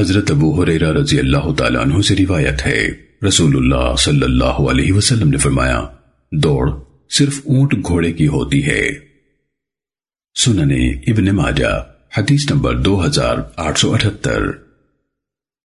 حضرت ابو حریرہ رضی اللہ تعالیٰ عنہ سے روایت ہے۔ رسول اللہ صلی اللہ علیہ وسلم نے فرمایا، دوڑ صرف اونٹ گھوڑے کی ہوتی ہے۔ سننے ابن ماجہ، حدیث نمبر دو ہزار آٹھ سو اٹھتر۔